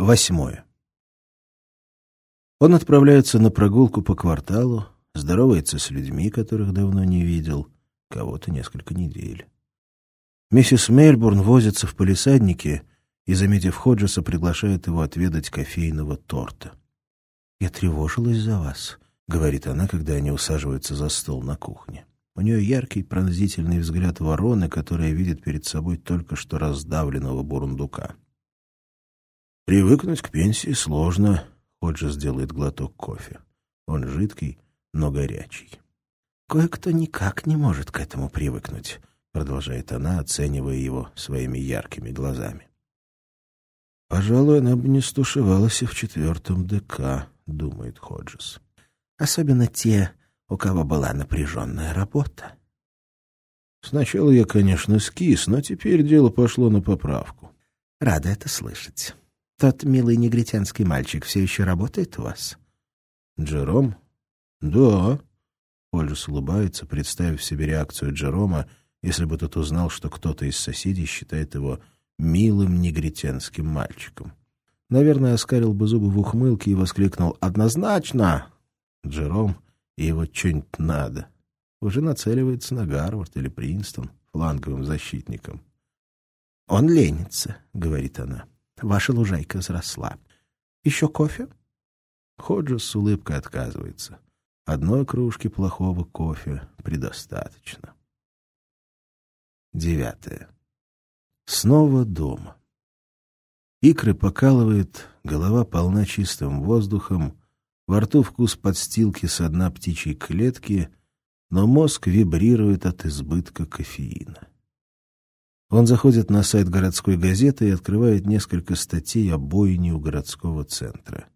Восьмое. Он отправляется на прогулку по кварталу, здоровается с людьми, которых давно не видел, кого-то несколько недель. Миссис Мельбурн возится в полисаднике и, заметив Ходжеса, приглашает его отведать кофейного торта. «Я тревожилась за вас», — говорит она, когда они усаживаются за стол на кухне. У нее яркий пронзительный взгляд вороны, которая видит перед собой только что раздавленного бурундука. Привыкнуть к пенсии сложно. Ходжес делает глоток кофе. Он жидкий, но горячий. «Кое-кто никак не может к этому привыкнуть», — продолжает она, оценивая его своими яркими глазами. «Пожалуй, она бы не стушевалась и в четвертом ДК», — думает Ходжес. «Особенно те, у кого была напряженная работа». «Сначала я, конечно, скис, но теперь дело пошло на поправку». «Рада это слышать. Тот милый негритянский мальчик все еще работает у вас? Джером? Да. Ольжес улыбается, представив себе реакцию Джерома, если бы тот узнал, что кто-то из соседей считает его милым негритянским мальчиком. Наверное, оскарил бы зубы в ухмылке и воскликнул «Однозначно!» Джером и его что-нибудь надо. Уже нацеливается на Гарвард или Принстон фланговым защитником. «Он ленится», — говорит она. Ваша лужайка взросла. Еще кофе? Ходжес с улыбкой отказывается. Одной кружки плохого кофе предостаточно. Девятое. Снова дома. Икры покалывает, голова полна чистым воздухом, во рту вкус подстилки с дна птичьей клетки, но мозг вибрирует от избытка кофеина. Он заходит на сайт городской газеты и открывает несколько статей о бойне у городского центра.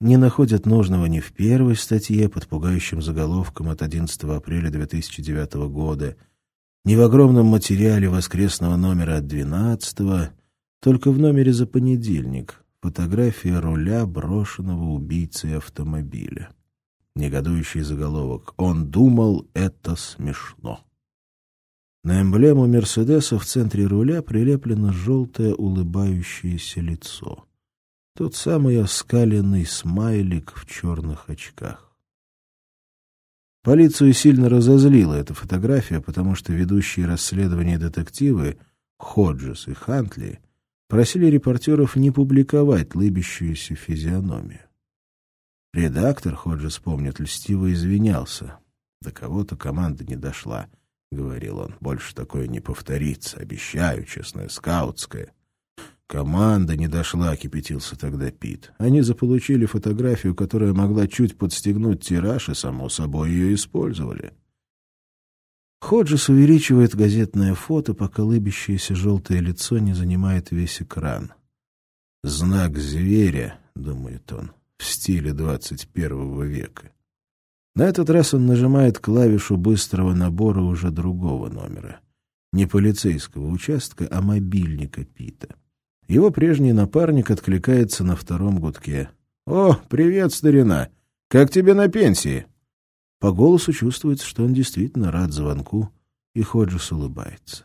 Не находят нужного ни в первой статье под пугающим заголовком от 11 апреля 2009 года, ни в огромном материале воскресного номера от 12 только в номере за понедельник фотография руля брошенного убийцей автомобиля. Негодующий заголовок «Он думал, это смешно». На эмблему «Мерседеса» в центре руля прилеплено желтое улыбающееся лицо. Тот самый оскаленный смайлик в черных очках. Полицию сильно разозлила эта фотография, потому что ведущие расследования детективы Ходжес и Хантли просили репортеров не публиковать лыбящуюся физиономию. Редактор, Ходжес помнит, льстиво извинялся. До кого-то команда не дошла —— говорил он. — Больше такое не повторится. Обещаю, честное, скаутское. Команда не дошла, кипятился тогда Пит. Они заполучили фотографию, которая могла чуть подстегнуть тираж, и, само собой, ее использовали. Ходжес увеличивает газетное фото, пока лыбящееся желтое лицо не занимает весь экран. «Знак зверя», — думает он, — в стиле двадцать первого века. На этот раз он нажимает клавишу быстрого набора уже другого номера. Не полицейского участка, а мобильника Пита. Его прежний напарник откликается на втором гудке. «О, привет, старина! Как тебе на пенсии?» По голосу чувствуется, что он действительно рад звонку, и Ходжес улыбается.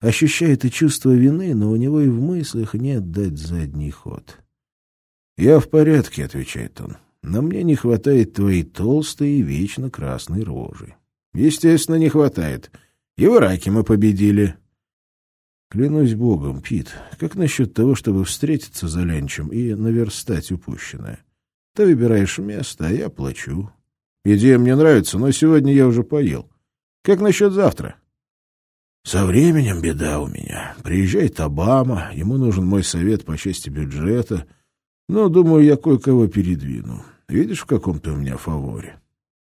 Ощущает и чувство вины, но у него и в мыслях нет дать задний ход. «Я в порядке», — отвечает он но мне не хватает твоей толстой и вечно красной рожи. Естественно, не хватает. И в Ираке мы победили. Клянусь богом, Пит, как насчет того, чтобы встретиться за ленчем и наверстать упущенное? Ты выбираешь место, а я плачу. Идея мне нравится, но сегодня я уже поел. Как насчет завтра? Со временем беда у меня. Приезжает Обама, ему нужен мой совет по части бюджета — но, думаю, я кое-кого передвину. Видишь, в каком ты у меня фаворе?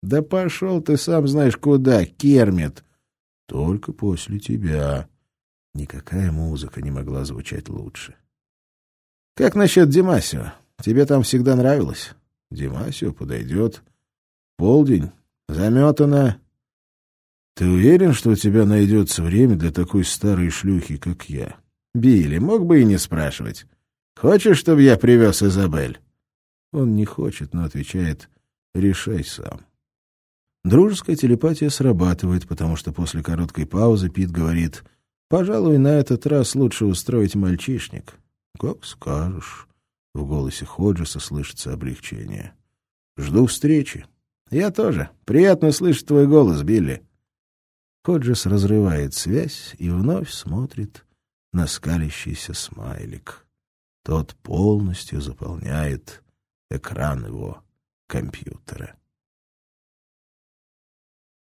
Да пошел ты сам знаешь куда, Кермит. Только после тебя. Никакая музыка не могла звучать лучше. Как насчет Димасио? Тебе там всегда нравилось? Димасио подойдет. Полдень. Заметано. Ты уверен, что у тебя найдется время для такой старой шлюхи, как я? Билли, мог бы и не спрашивать. Хочешь, чтобы я привез Изабель?» Он не хочет, но отвечает «решай сам». Дружеская телепатия срабатывает, потому что после короткой паузы Пит говорит «пожалуй, на этот раз лучше устроить мальчишник». «Как скажешь». В голосе Ходжеса слышится облегчение. «Жду встречи». «Я тоже. Приятно слышать твой голос, Билли». Ходжес разрывает связь и вновь смотрит на скалящийся смайлик. Тот полностью заполняет экран его компьютера.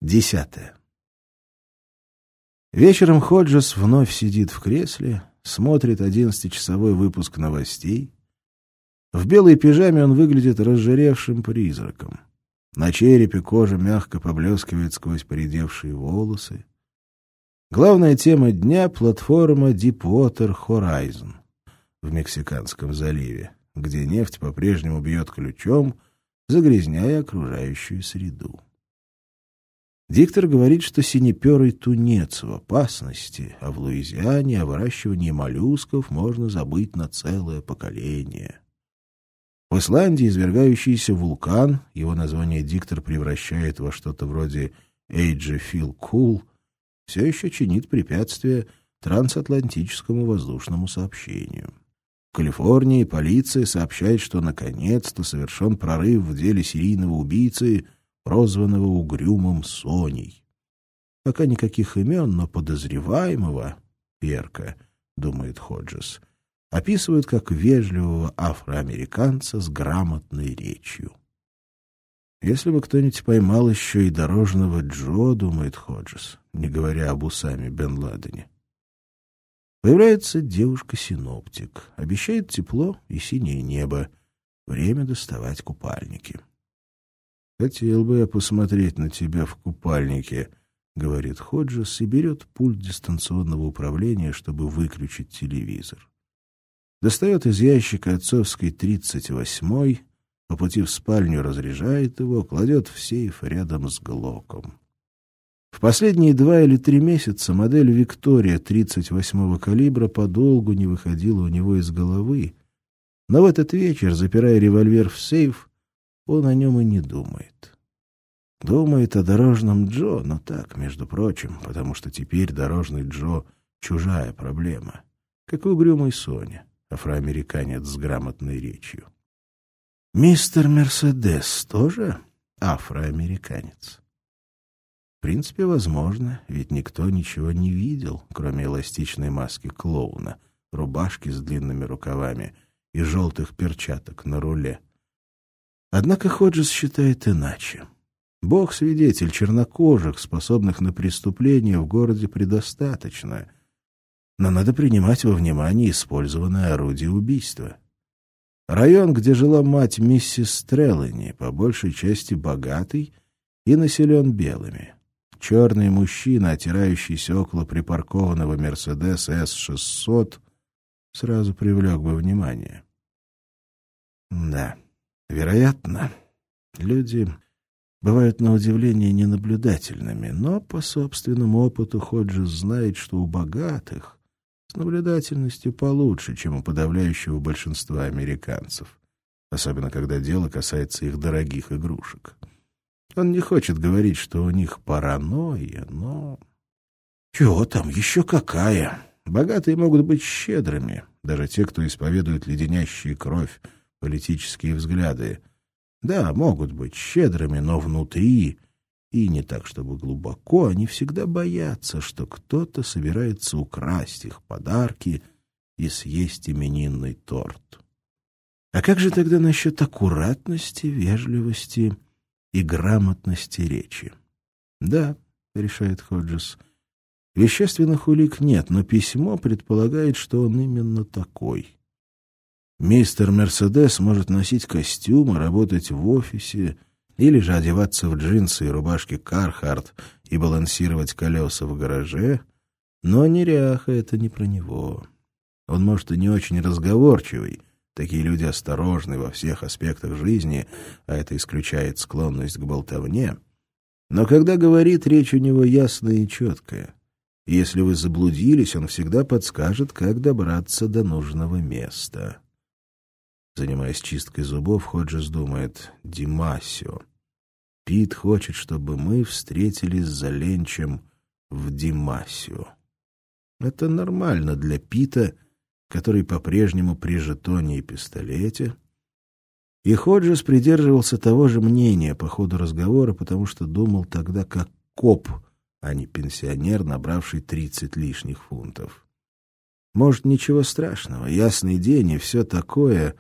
Десятое. Вечером Ходжес вновь сидит в кресле, смотрит одиннадцатичасовой выпуск новостей. В белой пижаме он выглядит разжиревшим призраком. На черепе кожа мягко поблескивает сквозь поредевшие волосы. Главная тема дня — платформа Deepwater Horizon в Мексиканском заливе, где нефть по-прежнему бьет ключом, загрязняя окружающую среду. Диктор говорит, что синеперый тунец в опасности, а в Луизиане о выращивании моллюсков можно забыть на целое поколение. В Исландии извергающийся вулкан, его название диктор превращает во что-то вроде «Эйджи Фил Кул», все еще чинит препятствия трансатлантическому воздушному сообщению. В Калифорнии полиция сообщает, что наконец-то совершен прорыв в деле серийного убийцы — прозванного угрюмым Соней. Пока никаких имен, но подозреваемого, Перка, думает Ходжес, описывают как вежливого афроамериканца с грамотной речью. Если бы кто-нибудь поймал еще и дорожного Джо, думает Ходжес, не говоря об Усаме бен Ладене. Появляется девушка-синоптик, обещает тепло и синее небо, время доставать купальники. «Хотел бы я посмотреть на тебя в купальнике», — говорит Ходжес и берет пульт дистанционного управления, чтобы выключить телевизор. Достает из ящика отцовской тридцать восьмой, по пути в спальню разряжает его, кладет в сейф рядом с Глоком. В последние два или три месяца модель «Виктория» 38-го калибра подолгу не выходила у него из головы, но в этот вечер, запирая револьвер в сейф, он о нем и не думает. Думает о дорожном Джо, но так, между прочим, потому что теперь дорожный Джо — чужая проблема, как и угрюмый Соня, афроамериканец с грамотной речью. Мистер Мерседес тоже афроамериканец. В принципе, возможно, ведь никто ничего не видел, кроме эластичной маски клоуна, рубашки с длинными рукавами и желтых перчаток на руле — Однако Ходжес считает иначе. Бог свидетель, чернокожих, способных на преступление, в городе предостаточно. Но надо принимать во внимание использованное орудие убийства. Район, где жила мать миссис Стреллани, по большей части богатый и населен белыми. Черный мужчина, отирающийся около припаркованного «Мерседес С-600», сразу привлек бы внимание. Да. Вероятно, люди бывают на удивление ненаблюдательными, но по собственному опыту Ходжес знает, что у богатых с наблюдательностью получше, чем у подавляющего большинства американцев, особенно когда дело касается их дорогих игрушек. Он не хочет говорить, что у них паранойя, но... Чего там, еще какая! Богатые могут быть щедрыми, даже те, кто исповедует леденящие кровь политические взгляды. Да, могут быть щедрыми, но внутри, и не так чтобы глубоко, они всегда боятся, что кто-то собирается украсть их подарки и съесть именинный торт. А как же тогда насчет аккуратности, вежливости и грамотности речи? Да, решает Ходжес, вещественных улик нет, но письмо предполагает, что он именно такой — Мистер Мерседес может носить костюмы, работать в офисе или же одеваться в джинсы и рубашки Кархарт и балансировать колеса в гараже, но неряха — это не про него. Он, может, и не очень разговорчивый, такие люди осторожны во всех аспектах жизни, а это исключает склонность к болтовне, но когда говорит, речь у него ясная и четкая. Если вы заблудились, он всегда подскажет, как добраться до нужного места. Занимаясь чисткой зубов, Ходжес думает «Димасио». Пит хочет, чтобы мы встретились за Ленчем в Димасио. Это нормально для Пита который по-прежнему при жетоне и пистолете. И Ходжес придерживался того же мнения по ходу разговора, потому что думал тогда как коп, а не пенсионер, набравший тридцать лишних фунтов. Может, ничего страшного, ясный день и все такое,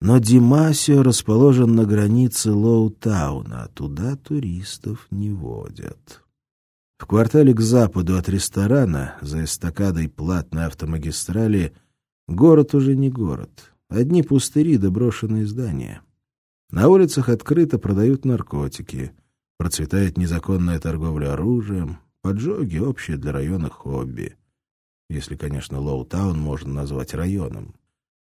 но Димасио расположен на границе Лоутауна, а туда туристов не водят. В квартале к западу от ресторана, за эстакадой платной автомагистрали, город уже не город. Одни пустыри да здания. На улицах открыто продают наркотики. Процветает незаконная торговля оружием, поджоги — общее для района хобби если, конечно, Лоутаун можно назвать районом.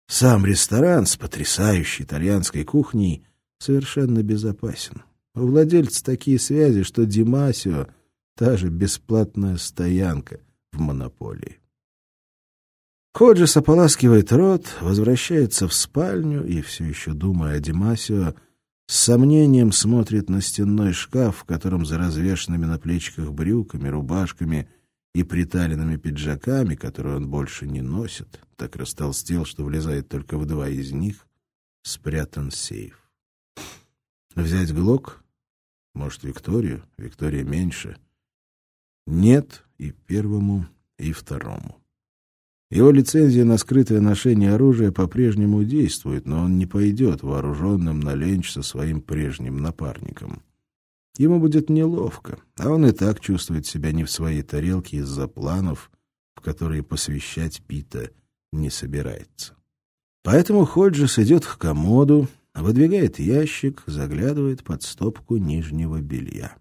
Сам ресторан с потрясающей итальянской кухней совершенно безопасен. У владельца такие связи, что Димасио — та же бесплатная стоянка в монополии. Ходжес ополаскивает рот, возвращается в спальню и, все еще думая о Димасио, с сомнением смотрит на стенной шкаф, в котором за развешенными на плечиках брюками, рубашками — и приталенными пиджаками, которые он больше не носит, так растолстел, что влезает только в два из них, спрятан сейф. Взять Глок? Может, Викторию? Виктория меньше. Нет и первому, и второму. Его лицензия на скрытое ношение оружия по-прежнему действует, но он не пойдет вооруженным на ленч со своим прежним напарником. Ему будет неловко, а он и так чувствует себя не в своей тарелке из-за планов, в которые посвящать Пита не собирается. Поэтому Ходжес идет к комоду, выдвигает ящик, заглядывает под стопку нижнего белья.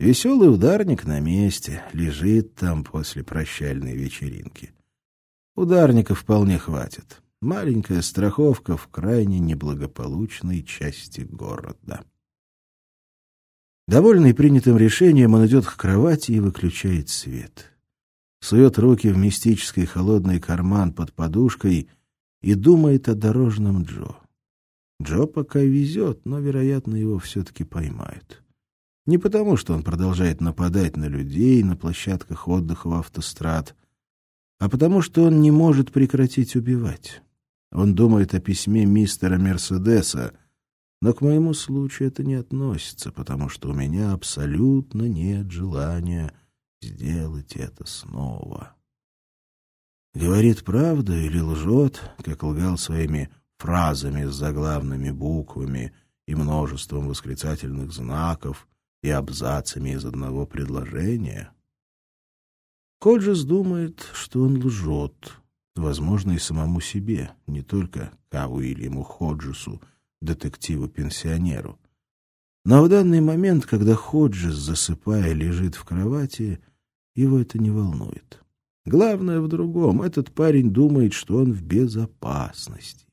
Веселый ударник на месте, лежит там после прощальной вечеринки. Ударника вполне хватит. Маленькая страховка в крайне неблагополучной части города. Довольный принятым решением, он идет к кровати и выключает свет. Сует руки в мистический холодный карман под подушкой и думает о дорожном Джо. Джо пока везет, но, вероятно, его все-таки поймают. Не потому, что он продолжает нападать на людей на площадках отдыха в автострад, а потому, что он не может прекратить убивать. Он думает о письме мистера Мерседеса, но к моему случаю это не относится, потому что у меня абсолютно нет желания сделать это снова. Говорит правду или лжет, как лгал своими фразами с заглавными буквами и множеством восклицательных знаков и абзацами из одного предложения? Ходжес думает, что он лжет, возможно, и самому себе, не только К. Уильяму Ходжесу, детективу-пенсионеру. Но в данный момент, когда Ходжес, засыпая, лежит в кровати, его это не волнует. Главное в другом. Этот парень думает, что он в безопасности.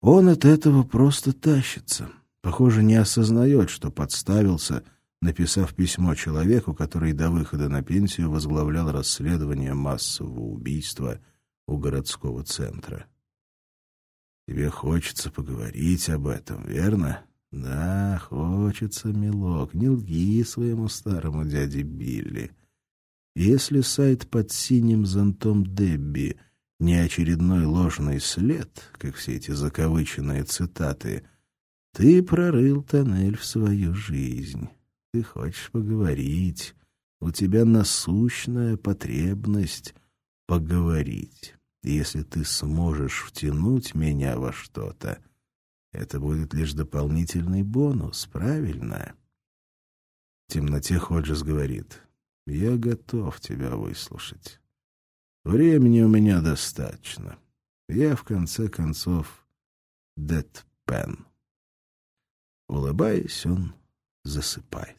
Он от этого просто тащится. Похоже, не осознает, что подставился, написав письмо человеку, который до выхода на пенсию возглавлял расследование массового убийства у городского центра. Тебе хочется поговорить об этом, верно? Да, хочется, милок. Не лги своему старому дяде Билли. Если сайт под синим зонтом Дебби не очередной ложный след, как все эти закавыченные цитаты, ты прорыл тоннель в свою жизнь. Ты хочешь поговорить. У тебя насущная потребность поговорить если ты сможешь втянуть меня во что-то, это будет лишь дополнительный бонус, правильно? В темноте Ходжес говорит, я готов тебя выслушать. Времени у меня достаточно. Я, в конце концов, Дэдпен. Улыбаясь, он засыпает.